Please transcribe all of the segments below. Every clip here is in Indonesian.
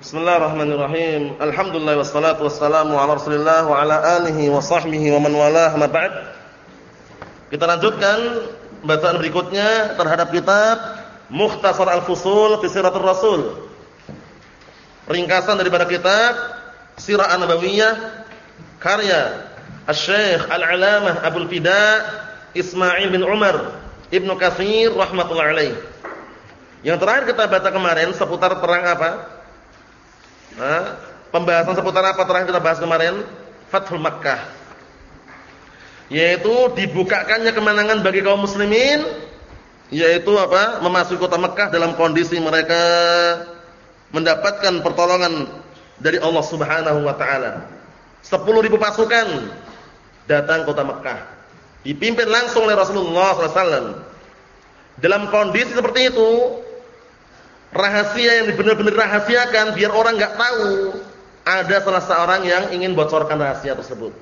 Bismillahirrahmanirrahim. Alhamdulillah wassalatu wassalamu ala Rasulillah wa ala alihi wa sahbihi wa man walah ma ba'd. Kita lanjutkan bacaan berikutnya terhadap kitab Mukhtasar Al-Fusul fi Siratul Rasul. Ringkasan daripada kitab Sirah An-Nabawiyah karya Asy-Syaikh Al-Alamah Abdul Fida Ismail bin Umar Ibnu Katsir rahimatullah alaih. Yang terakhir kita baca kemarin seputar perang apa? Pembahasan seputar apa terakhir kita bahas kemarin? Fathul Makkah. Yaitu dibukakannya kemenangan bagi kaum muslimin yaitu apa? Memasuki kota Mekah dalam kondisi mereka mendapatkan pertolongan dari Allah Subhanahu wa taala. 10.000 pasukan datang kota Mekah. Dipimpin langsung oleh Rasulullah SAW. Dalam kondisi seperti itu, rahasia yang benar-benar rahasiakan biar orang nggak tahu ada salah seorang yang ingin bocorkan rahasia tersebut.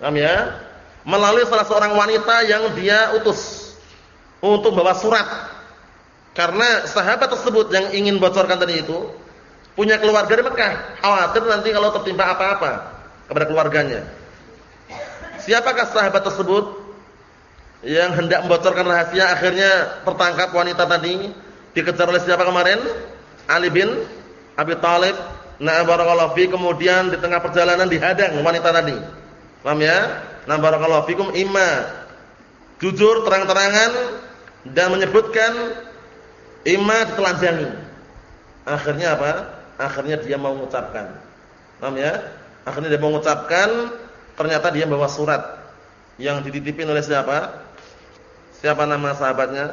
Paham ya? Melalui salah seorang wanita yang dia utus untuk bawa surat. Karena sahabat tersebut yang ingin bocorkan tadi itu punya keluarga di Mekah, khawatir nanti kalau tertimpa apa-apa kepada keluarganya. Siapakah sahabat tersebut yang hendak membocorkan rahasia akhirnya tertangkap wanita tadi? Dikejar oleh siapa kemarin? Ali bin Abi Thalib. Nah, barakallahu fi kemudian di tengah perjalanan dihadang wanita tadi. Paham ya? Nah, barakallahu fikum imma jujur terang-terangan dan menyebutkan imma ditelanjangi. Akhirnya apa? Akhirnya dia mau mengucapkan. Paham ya? Akhirnya dia mau mengucapkan, ternyata dia bawa surat yang dititipin oleh siapa? Siapa nama sahabatnya?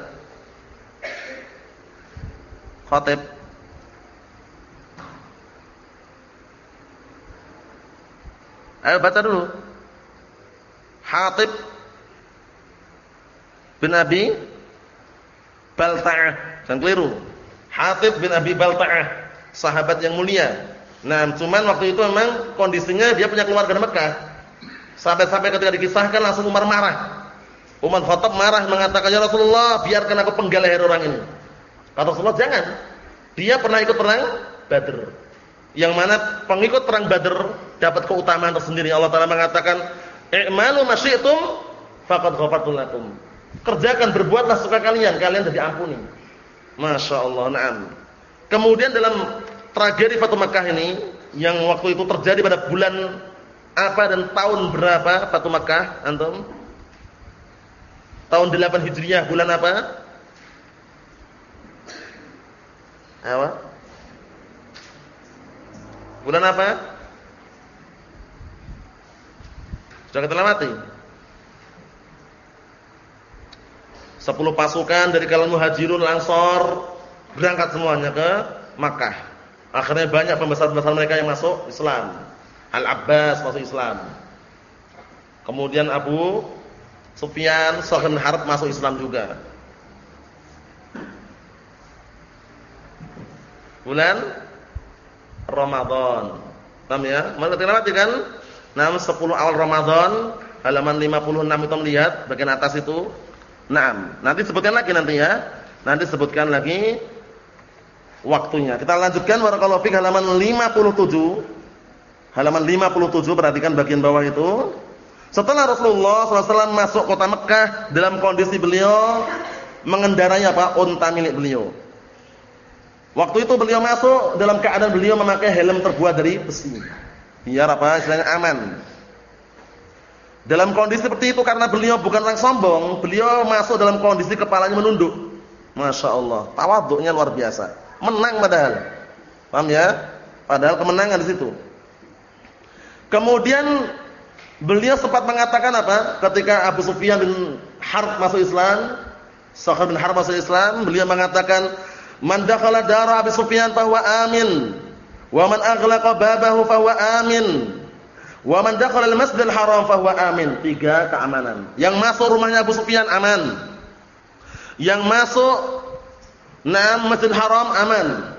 Khatib Ayo baca dulu. Hatib bin Abi Balta'ah. Jangan keliru. Hatib bin Abi Balta'ah, sahabat yang mulia. Nah, cuman waktu itu memang kondisinya dia punya keluarga di Mekah. Sampai-sampai ketika dikisahkan langsung Umar marah. Umar Khattab marah mengatakan, "Ya Rasulullah, biarkan aku penggal leher orang ini." Kata Rasulullah, "Jangan. Dia pernah ikut perang Badr. Yang mana pengikut perang Badr dapat keutamaan tersendiri. Allah Taala mengatakan, "I'malu masyi'tum faqad ghafartu lakum." Kerjakan berbuatlah suka kalian, kalian sudah diampuni. Masya Allah, na'am. Kemudian dalam tragedi Fatu Makkah ini yang waktu itu terjadi pada bulan apa dan tahun berapa Fatu Makkah antum? Tahun 8 Hijriah bulan apa? Apa? Bulan apa? Sudah kita lewati. Sepuluh pasukan dari kalangan muhajirun langsor berangkat semuanya ke Makkah. Akhirnya banyak pembesar-pembesar mereka yang masuk Islam. Al-Abbas masuk Islam. Kemudian Abu Sufyan, Sa'd Harb masuk Islam juga. bulan Ramadan. Paham ya? Mana tilawati kan? Naam 10 awal Ramadan, halaman 56 itu melihat bagian atas itu. Naam. Nanti sebutkan lagi nanti ya. Nanti sebutkan lagi waktunya. Kita lanjutkan barakallahu fik halaman 57. Halaman 57 perhatikan bagian bawah itu. Setelah Rasulullah SAW masuk kota Mekah dalam kondisi beliau mengendarai apa? unta milik beliau. Waktu itu beliau masuk dalam keadaan beliau memakai helm terbuat dari besi. Biar apa? Istilahnya aman. Dalam kondisi seperti itu karena beliau bukan orang sombong, beliau masuk dalam kondisi kepalanya menunduk. Masya Allah, tawaduknya luar biasa. Menang padahal. Paham ya? Padahal kemenangan di situ. Kemudian beliau sempat mengatakan apa? Ketika Abu Sufyan bin Harb masuk Islam, Sahab bin Harb masuk Islam, beliau mengatakan Man dakhala dara Abi Sufyan fahuwa amin. Wa man aghlaqa babahu fahuwa amin. Wa man dakhala al-Masjidil Haram fahuwa amin. Tiga keamanan. Yang masuk rumahnya Abu Sufyan aman. Yang masuk Naam Masjidil Haram aman.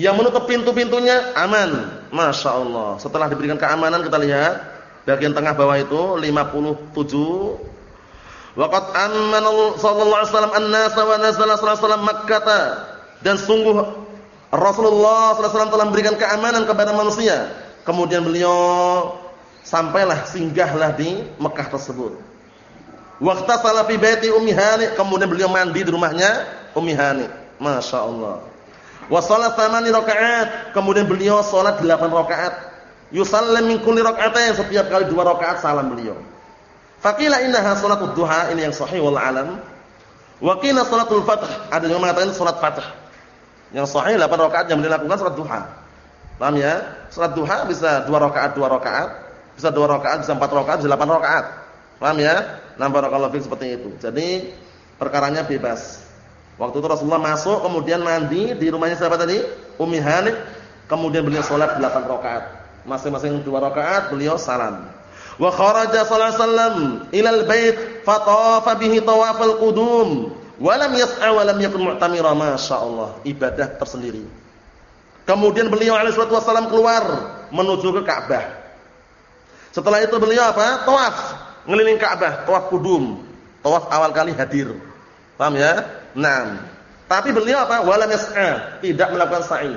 Yang menutup pintu-pintunya aman. Masya Allah. Setelah diberikan keamanan kita lihat bagian tengah bawah itu 57. Waqad amana sallallahu alaihi wasallam an-nasa wa nazala sallallahu alaihi wasallam Makkah dan sungguh Rasulullah SAW telah memberikan keamanan kepada manusia. Kemudian beliau sampailah singgahlah di Mekah tersebut. Waktu salafi baiti Ummi Hani, kemudian beliau mandi di rumahnya Ummi Hani. Masya Allah. Wa salat thamani rakaat, kemudian beliau salat 8 rakaat. Yusallim min kulli rakaatain, setiap kali dua rakaat salam beliau. Faqila innaha salatul duha, ini yang sahih wal alam. Wa qila fath, ada yang mengatakan salat fath. Yang sahih 8 rakaat yang dilakukan salat duha. Paham ya? Salat duha bisa 2 rakaat 2 rakaat, bisa 2 rakaat, bisa 4 rakaat, bisa 8 rakaat. Paham ya? Nah, barakallahu fiik seperti itu. Jadi perkaranya bebas. Waktu itu Rasulullah masuk kemudian mandi di rumahnya siapa tadi? Ummi Hanif. Kemudian beliau salat 8 rakaat. Masing-masing 2 rakaat beliau salam. Wa kharaja sallallahu alaihi wasallam ila al-bait fatafa bihi tawafal qudum Walam yas'a walam yakun mu'tamira, masyaallah, ibadah tersendiri. Kemudian beliau alaihi wasallam keluar menuju ke Ka'bah. Setelah itu beliau apa? Tawaf, ngeliling Ka'bah, tawaf kudum. Tawaf awal kali hadir. Paham ya? Naam. Tapi beliau apa? Walam yas'a, tidak melakukan sa'i.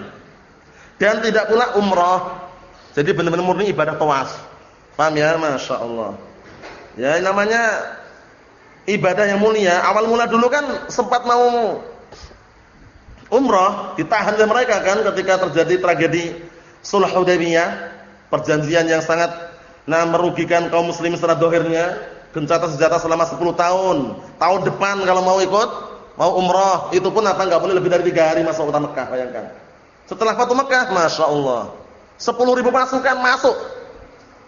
Dan tidak pula umrah. Jadi benar-benar murni ibadah tawaf. Paham ya? Masya Allah. Ya namanya ibadah yang mulia. Awal mula dulu kan sempat mau umrah, ditahan oleh mereka kan ketika terjadi tragedi Sulh Hudaybiyah, perjanjian yang sangat nah merugikan kaum muslimin secara dohirnya, gencatan senjata selama 10 tahun. Tahun depan kalau mau ikut, mau umrah, itu pun apa enggak boleh lebih dari 3 hari masuk kota Mekah, bayangkan. Setelah Fatu Mekah, Masya Allah. 10 ribu pasukan masuk.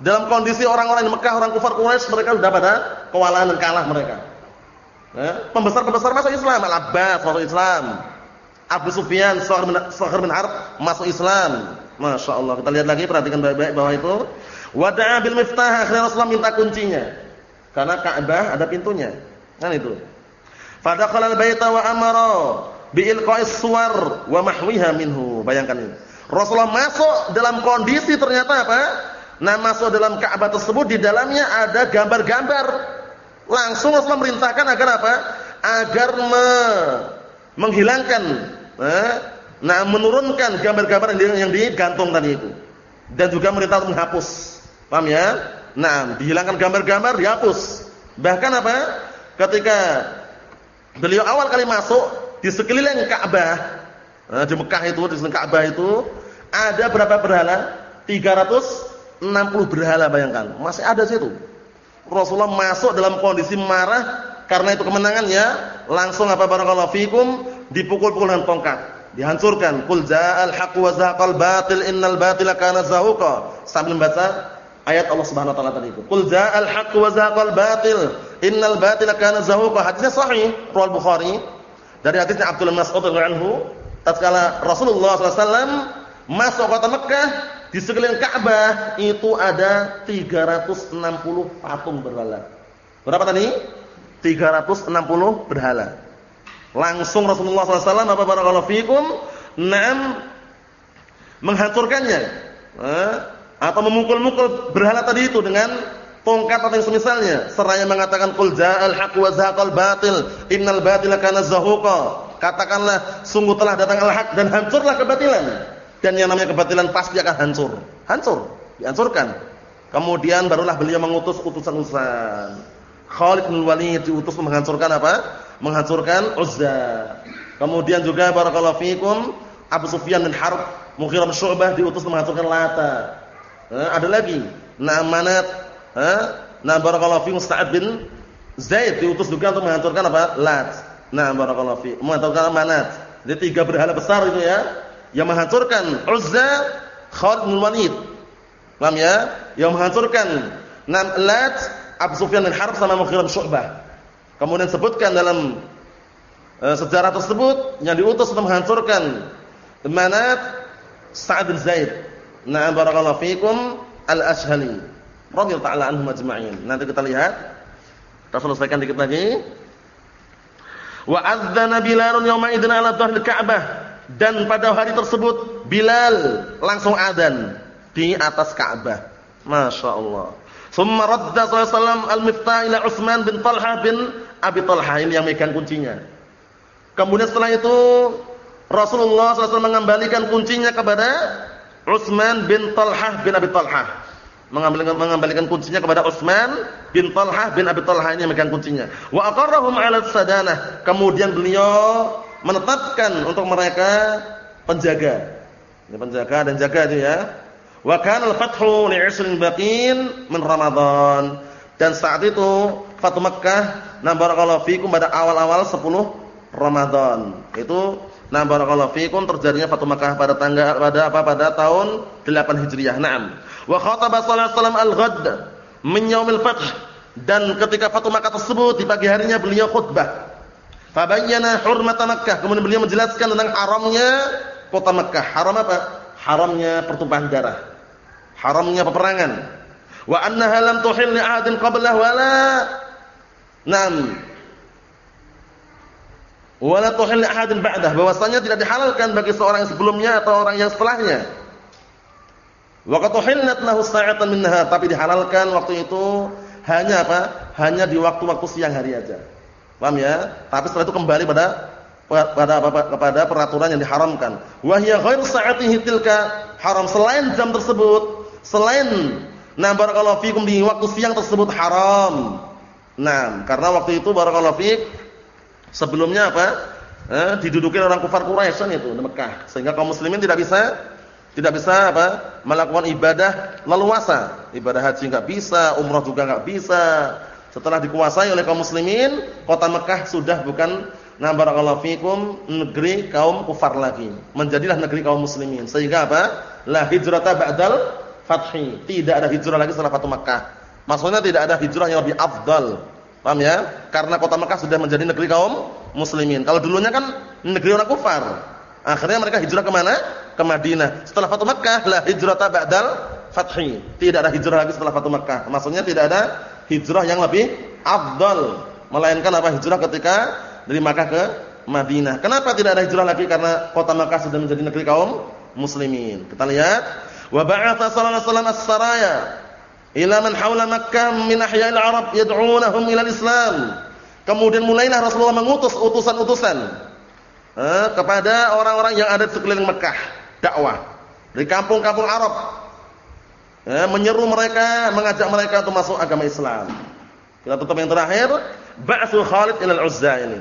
Dalam kondisi orang-orang di Mekah, orang kufar Quraisy, mereka sudah pada kewalahan dan kalah mereka. Ya, pembesar-pembesar masuk Islam, Al-Abbas masuk Islam. Abu Sufyan, Sakhar bin Harb masuk Islam. Masya Allah. Kita lihat lagi, perhatikan baik-baik bawah itu. Wada'a bil miftah, akhirnya Rasulullah minta kuncinya. Karena Ka'bah ada pintunya. Kan itu. Fadakhala al-baita wa amara bi ilqa'is suwar wa mahwiha minhu. Bayangkan ini. Rasulullah masuk dalam kondisi ternyata apa? Nah masuk dalam Ka'bah tersebut di dalamnya ada gambar-gambar. Langsung Rasulullah merintahkan agar apa? Agar me menghilangkan, eh, nah menurunkan gambar-gambar yang digantung tadi itu. Dan juga merintah untuk menghapus. Paham ya? Nah, dihilangkan gambar-gambar, dihapus. Bahkan apa? Ketika beliau awal kali masuk di sekeliling Ka'bah, nah, di Mekah itu, di sekeliling Ka'bah itu ada berapa berhala? 300 60 berhala bayangkan. Masih ada situ. Rasulullah masuk dalam kondisi marah karena itu kemenangannya, langsung apa barakallahu fikum dipukul-pukul dengan tongkat, dihancurkan. Qul ja'al haqq wa zaqal batil innal batila kana zahuqa. Sambil membaca ayat Allah Subhanahu wa taala tadi itu. Qul ja'al haqq wa zaqal batil innal batila kana zahuqa. Hadisnya sahih, riwayat Bukhari. Dari hadisnya Abdullah Mas'ud radhiyallahu anhu, tatkala Rasulullah SAW masuk kota Mekah, di sekeliling Ka'bah itu ada 360 patung berhala. Berapa tadi? 360 berhala. Langsung Rasulullah SAW apa barakallahu fikum, enam menghancurkannya. Eh, atau memukul-mukul berhala tadi itu dengan tongkat atau yang semisalnya seraya mengatakan qul ja'al haqq wa zahaqal batil innal batila kana katakanlah sungguh telah datang al-haq dan hancurlah kebatilan dan yang namanya kebatilan pasti akan hancur. Hancur, dihancurkan. Kemudian barulah beliau mengutus utusan-utusan. Khalid bin Walid diutus menghancurkan apa? Menghancurkan Uzza. Kemudian juga barakallahu fikum Abu Sufyan bin Harb, Mughirah bin Syu'bah diutus menghancurkan Lata. Eh, ada lagi Na'manat, eh? Nah barakallahu fikum Sa'ad bin Zaid diutus juga untuk menghancurkan apa? Lat. Nah barakallahu fikum menghancurkan Manat. Jadi tiga berhala besar itu ya yang menghancurkan Uzza Khalid bin Walid. Paham ya? Yang menghancurkan Nam Lat Abu Sufyan bin Harb sama Mughirah Syu'bah. Kemudian sebutkan dalam uh, sejarah tersebut yang diutus untuk menghancurkan Manat Sa'ad bin Zaid. Na'am barakallahu fikum Al-Ashhali. Radhiyallahu ta'ala anhum ajma'in. Nanti kita lihat. Kita selesaikan dikit lagi. Wa adzana Bilalun yawma idzin ala dhahril Ka'bah dan pada hari tersebut Bilal langsung adzan di atas Ka'bah. Masya Allah. Summa radda sallallahu al-miftah ila Utsman bin Talha bin Abi Talha ini yang megang kuncinya. Kemudian setelah itu Rasulullah SAW mengembalikan kuncinya kepada Utsman bin Talhah bin Abi Talhah. Mengembalikan, mengembalikan kuncinya kepada Utsman bin Talhah bin Abi Talhah ini megang kuncinya. Wa aqarrahum 'ala sadanah. Kemudian beliau menetapkan untuk mereka penjaga. Ini penjaga dan jaga itu ya. Wa kana al-fathu li 'ishrin baqin min Ramadan. Dan saat itu Fatu Makkah, na barakallahu fikum pada awal-awal 10 Ramadan. Itu Nah barakallahu fikum terjadinya Fatu Makkah pada tanggal pada apa pada tahun 8 Hijriah. Naam. Wa khataba sallallahu alaihi al-ghadd min yaumil fath dan ketika Fatu Makkah tersebut di pagi harinya beliau khutbah. Fabayyana hurmat Makkah. Kemudian beliau menjelaskan tentang haramnya kota Makkah. Haram apa? Haramnya pertumpahan darah. Haramnya peperangan. Wa annaha lam tuhil li ahadin qablahu wala Naam wala tuhil ahadin ba'dah bahwasanya tidak dihalalkan bagi seorang yang sebelumnya atau orang yang setelahnya wa qad tuhillat lahu sa'atan minha tapi dihalalkan waktu itu hanya apa hanya di waktu-waktu siang hari aja paham ya tapi setelah itu kembali pada pada apa kepada peraturan yang diharamkan wa hiya ghairu sa'atihi tilka haram selain jam tersebut selain nah barakallahu fikum di waktu siang tersebut haram nah karena waktu itu barakallahu fik Sebelumnya apa? Eh, diduduki orang kufar Quraisy kan itu di Mekah. Sehingga kaum muslimin tidak bisa tidak bisa apa? melakukan ibadah leluasa. Ibadah haji enggak bisa, umrah juga enggak bisa. Setelah dikuasai oleh kaum muslimin, kota Mekah sudah bukan na barakallahu fikum negeri kaum kufar lagi. Menjadilah negeri kaum muslimin. Sehingga apa? La hijrata ba'dal fathi. Tidak ada hijrah lagi setelah Fatu Mekah. Maksudnya tidak ada hijrah yang lebih afdal Paham ya? Karena kota Mekah sudah menjadi negeri kaum muslimin. Kalau dulunya kan negeri orang kufar. Akhirnya mereka hijrah ke mana? Ke Madinah. Setelah Fatu Mekah lah hijrah ba'dal fathi. Tidak ada hijrah lagi setelah Fatu Mekah. Maksudnya tidak ada hijrah yang lebih afdal. Melainkan apa hijrah ketika dari Makkah ke Madinah. Kenapa tidak ada hijrah lagi? Karena kota Mekah sudah menjadi negeri kaum muslimin. Kita lihat, wa ba'atha sallallahu alaihi wasallam as-saraya ila man haula Makkah min ahya'il Arab yad'unahum ila islam Kemudian mulailah Rasulullah mengutus utusan-utusan eh, kepada orang-orang yang ada di sekeliling Mekah, dakwah di kampung-kampung Arab. Eh, menyeru mereka, mengajak mereka untuk masuk agama Islam. Kita tutup yang terakhir, ba'tsu Khalid ila al-Uzza ini.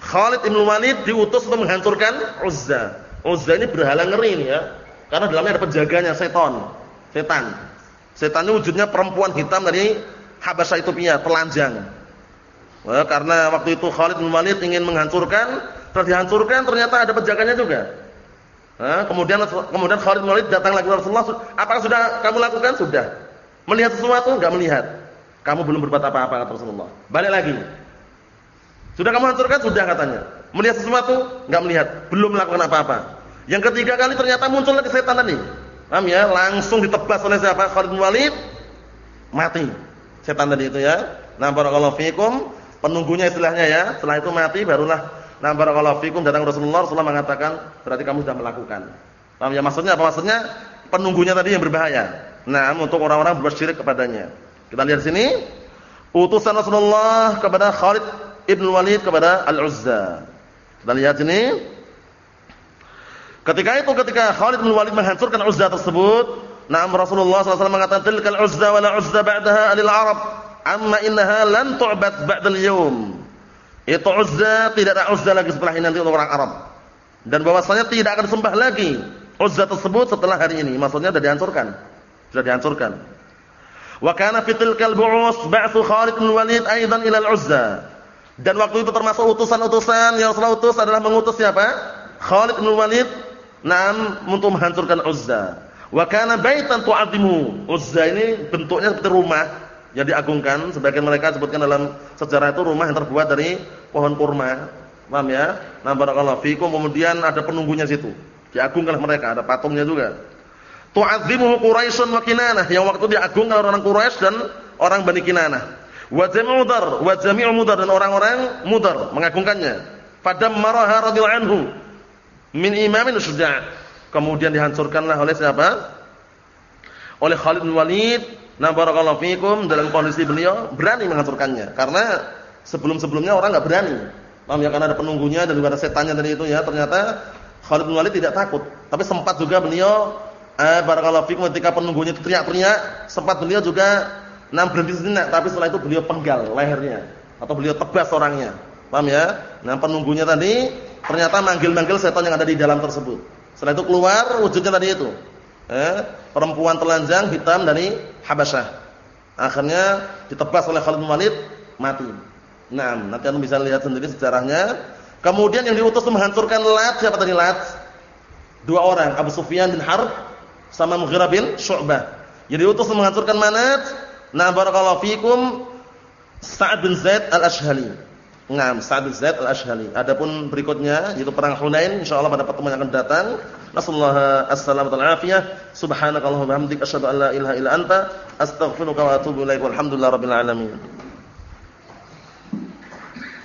Khalid bin Walid diutus untuk menghancurkan Uzza. Uzza ini berhala ngeri ini ya. Karena dalamnya ada penjaganya setan. Setan. Setan ini wujudnya perempuan hitam dari Habasyah Ethiopia, telanjang. Nah, karena waktu itu Khalid bin Walid ingin menghancurkan, telah dihancurkan ternyata ada penjaganya juga. Kemudian kemudian Khalid bin Walid datang lagi Rasulullah, "Apakah sudah kamu lakukan?" "Sudah." "Melihat sesuatu?" "Enggak melihat." "Kamu belum berbuat apa-apa," kata Rasulullah. Balik lagi. "Sudah kamu hancurkan?" "Sudah," katanya. "Melihat sesuatu?" "Enggak melihat." Belum melakukan apa-apa. Yang ketiga kali ternyata muncul lagi setan tadi. Paham ya? Langsung ditebas oleh siapa? Khalid bin Walid. Mati. Setan tadi itu ya. Nah, barakallahu fikum. Penunggunya istilahnya ya. Setelah itu mati barulah nah barakallahu fikum datang Rasulullah Rasulullah mengatakan berarti kamu sudah melakukan. Paham ya? Maksudnya apa? Maksudnya penunggunya tadi yang berbahaya. Nah, untuk orang-orang berbuat syirik kepadanya. Kita lihat sini. Utusan Rasulullah kepada Khalid ibn Walid kepada Al-Uzza. Kita lihat sini. Ketika itu ketika Khalid bin Walid menghancurkan Uzza tersebut, Naam Rasulullah SAW mengatakan tilkal Uzza wa la Uzza ba'daha alil Arab, amma innaha lan tu'bad ba'dal yawm. Itu Uzza tidak ada Uzza lagi setelah ini nanti untuk orang Arab. Dan bahwasanya tidak akan sembah lagi Uzza tersebut setelah hari ini. Maksudnya sudah dihancurkan. Sudah dihancurkan. Wa kana fi tilkal bu'us ba'thu Khalid bin Walid aidan ila al-Uzza. Dan waktu itu termasuk utusan-utusan yang Rasulullah utus adalah mengutus siapa? Khalid bin Walid Naam untuk menghancurkan Uzza. Wa kana baitan tu'azimu. Uzza ini bentuknya seperti rumah yang diagungkan. Sebagian mereka sebutkan dalam sejarah itu rumah yang terbuat dari pohon kurma. Paham ya? Nah, barakallahu fikum. Kemudian ada penunggunya situ. Diagungkan mereka, ada patungnya juga. Tu'azimuhu Quraisyun wa Kinanah. Yang waktu diagungkan orang Quraisy dan orang Bani Kinanah. Wa jami'u Mudar, wa jami'u Mudar dan orang-orang Mudar mengagungkannya. Fadammaraha radhiyallahu anhu min imamin sudah kemudian dihancurkanlah oleh siapa oleh Khalid bin Walid nah barakallahu fikum dalam kondisi beliau berani menghancurkannya karena sebelum-sebelumnya orang enggak berani Paham ya karena ada penunggunya dan juga ada setannya tadi itu ya. Ternyata Khalid bin Walid tidak takut, tapi sempat juga beliau eh barakallahu fikum ketika penunggunya itu teriak-teriak, sempat beliau juga nah berhenti sejenak, tapi setelah itu beliau penggal lehernya atau beliau tebas orangnya. Paham ya? Nah, penunggunya tadi ternyata manggil-manggil setan yang ada di dalam tersebut. Setelah itu keluar wujudnya tadi itu. Eh, perempuan telanjang hitam dari Habasyah. Akhirnya ditebas oleh Khalid bin Walid, mati. Nah, nanti anda bisa lihat sendiri sejarahnya. Kemudian yang diutus menghancurkan Lat siapa tadi Lat? Dua orang, Abu Sufyan bin Harb sama Mughirah bin Syu'bah. Yang diutus menghancurkan Manat. Nah, barakallahu fikum Sa'ad bin Zaid al-Ashhali. Nah, Sa'ad bin Zaid al-Ashhali. Adapun berikutnya yaitu perang Hunain insyaallah pada pertemuan yang akan datang. Nasallahu as-salamata wal-afiyah. Subhanakallahumma wa bihamdika asyhadu an la ilaha illa anta astaghfiruka wa atubu ilaik. Walhamdulillahirabbil alamin.